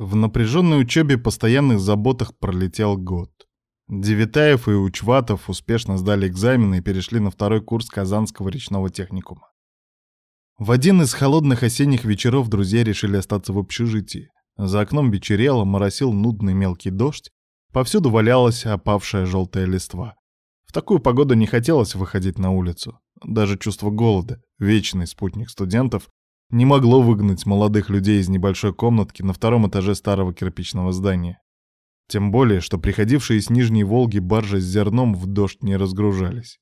В напряженной учебе постоянных заботах пролетел год. Девитаев и Учватов успешно сдали экзамены и перешли на второй курс Казанского речного техникума. В один из холодных осенних вечеров друзья решили остаться в общежитии. За окном вечерело, моросил нудный мелкий дождь, повсюду валялась опавшая желтая листва. В такую погоду не хотелось выходить на улицу. Даже чувство голода, вечный спутник студентов, не могло выгнать молодых людей из небольшой комнатки на втором этаже старого кирпичного здания. Тем более, что приходившие с Нижней Волги баржи с зерном в дождь не разгружались.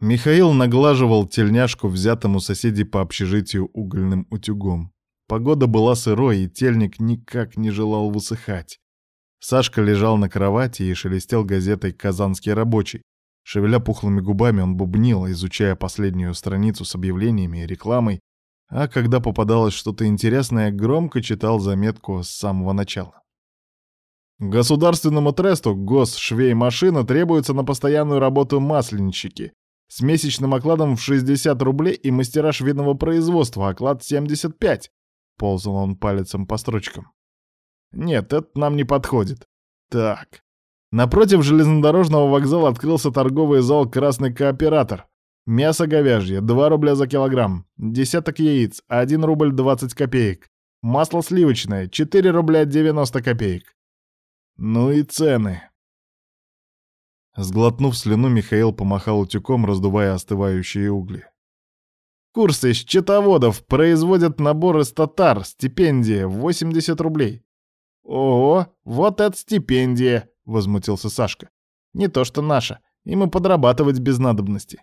Михаил наглаживал тельняшку, взятому соседей по общежитию угольным утюгом. Погода была сырой, и тельник никак не желал высыхать. Сашка лежал на кровати и шелестел газетой «Казанский рабочий». Шевеля пухлыми губами, он бубнил, изучая последнюю страницу с объявлениями и рекламой, а когда попадалось что-то интересное, громко читал заметку с самого начала. Государственному тресту «Госшвеймашина» требуется на постоянную работу масленщики с месячным окладом в 60 рублей и мастера швейного производства, оклад 75. Ползал он палецом по строчкам. Нет, это нам не подходит. Так. Напротив железнодорожного вокзала открылся торговый зал «Красный кооператор». Мясо говяжье — 2 рубля за килограмм. Десяток яиц — 1 рубль 20 копеек. Масло сливочное — 4 рубля 90 копеек. Ну и цены. Сглотнув слюну, Михаил помахал утюком, раздувая остывающие угли. Курсы счетоводов производят набор из татар, стипендия 80 рублей. О, вот это стипендия, возмутился Сашка. Не то что наша, им и подрабатывать без надобности.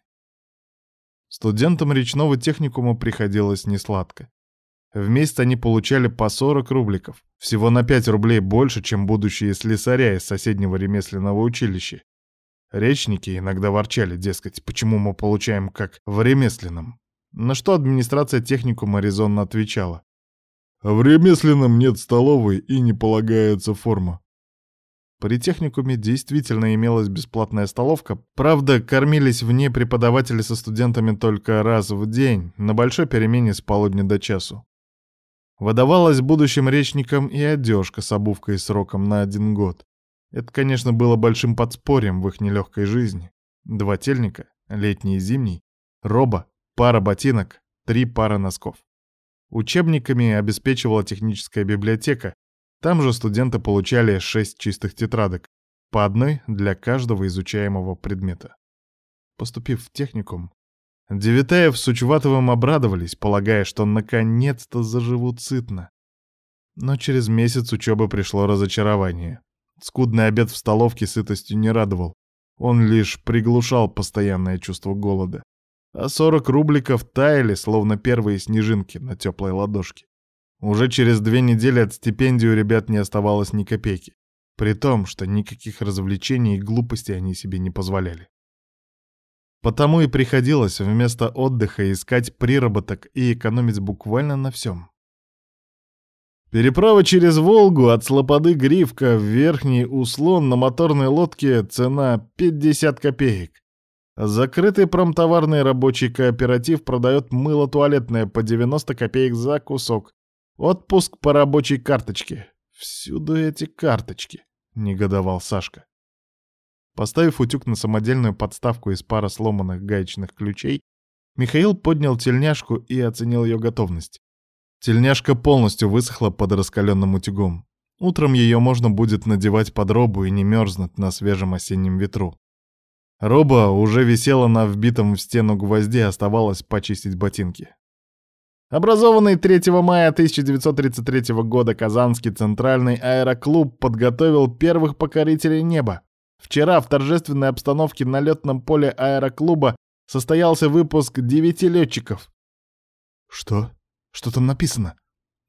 Студентам речного техникума приходилось несладко. В месяц они получали по 40 рубликов, всего на 5 рублей больше, чем будущие слесаря из соседнего ремесленного училища. Речники иногда ворчали, дескать, почему мы получаем как в ремесленном. На что администрация техникума резонно отвечала. В ремесленном нет столовой и не полагается форма. При техникуме действительно имелась бесплатная столовка, правда, кормились в ней преподаватели со студентами только раз в день, на большой перемене с полудня до часу. Выдавалась будущим речникам и одежка с обувкой сроком на один год. Это, конечно, было большим подспорьем в их нелегкой жизни. Два тельника, летний и зимний, роба, пара ботинок, три пары носков. Учебниками обеспечивала техническая библиотека, там же студенты получали шесть чистых тетрадок, по одной для каждого изучаемого предмета. Поступив в техникум, Девятаев с Учватовым обрадовались, полагая, что наконец-то заживут сытно. Но через месяц учебы пришло разочарование. Скудный обед в столовке сытостью не радовал. Он лишь приглушал постоянное чувство голода. А сорок рубликов таяли, словно первые снежинки на теплой ладошке. Уже через две недели от стипендии у ребят не оставалось ни копейки. При том, что никаких развлечений и глупостей они себе не позволяли. Потому и приходилось вместо отдыха искать приработок и экономить буквально на всем. Переправа через Волгу от Слободы Гривка в Верхний Услон на моторной лодке цена 50 копеек. Закрытый промтоварный рабочий кооператив продает мыло туалетное по 90 копеек за кусок. Отпуск по рабочей карточке. Всюду эти карточки, негодовал Сашка. Поставив утюг на самодельную подставку из пары сломанных гаечных ключей, Михаил поднял тельняшку и оценил ее готовность. Тельняшка полностью высохла под раскаленным утюгом. Утром ее можно будет надевать под робу и не мерзнуть на свежем осеннем ветру. Роба уже висела на вбитом в стену гвозде, оставалось почистить ботинки. Образованный 3 мая 1933 года Казанский центральный аэроклуб подготовил первых покорителей неба. Вчера в торжественной обстановке на летном поле аэроклуба состоялся выпуск девяти летчиков. «Что? Что там написано?»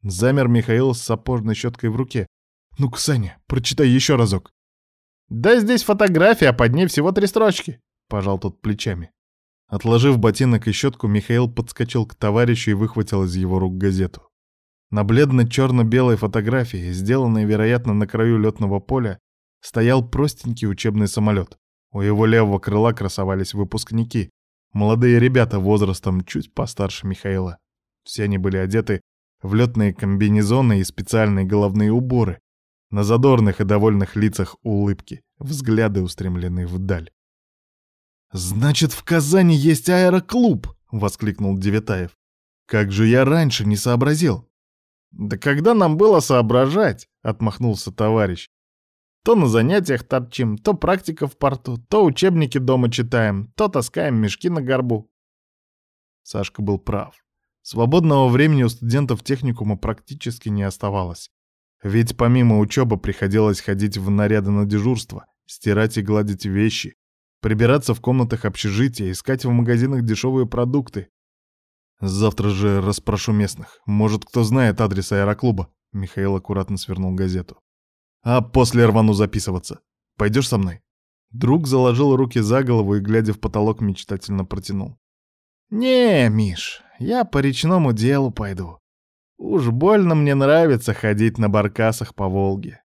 Замер Михаил с сапожной щеткой в руке. «Ну-ка, Саня, прочитай еще разок». «Да здесь фотография, а под ней всего три строчки», — пожал тот плечами. Отложив ботинок и щетку, Михаил подскочил к товарищу и выхватил из его рук газету. На бледно-черно-белой фотографии, сделанной, вероятно, на краю летного поля, стоял простенький учебный самолет. У его левого крыла красовались выпускники, молодые ребята возрастом чуть постарше Михаила. Все они были одеты в летные комбинезоны и специальные головные уборы. На задорных и довольных лицах улыбки, взгляды устремлены вдаль. «Значит, в Казани есть аэроклуб!» — воскликнул Девятаев. «Как же я раньше не сообразил!» «Да когда нам было соображать?» — отмахнулся товарищ. «То на занятиях торчим, то практика в порту, то учебники дома читаем, то таскаем мешки на горбу». Сашка был прав. Свободного времени у студентов техникума практически не оставалось. Ведь помимо учебы приходилось ходить в наряды на дежурство, стирать и гладить вещи, прибираться в комнатах общежития, искать в магазинах дешевые продукты. Завтра же расспрошу местных. Может, кто знает адрес аэроклуба. Михаил аккуратно свернул газету. А после рвану записываться. Пойдешь со мной? Друг заложил руки за голову и, глядя в потолок, мечтательно протянул. «Не, Миш, я по речному делу пойду. Уж больно мне нравится ходить на баркасах по Волге.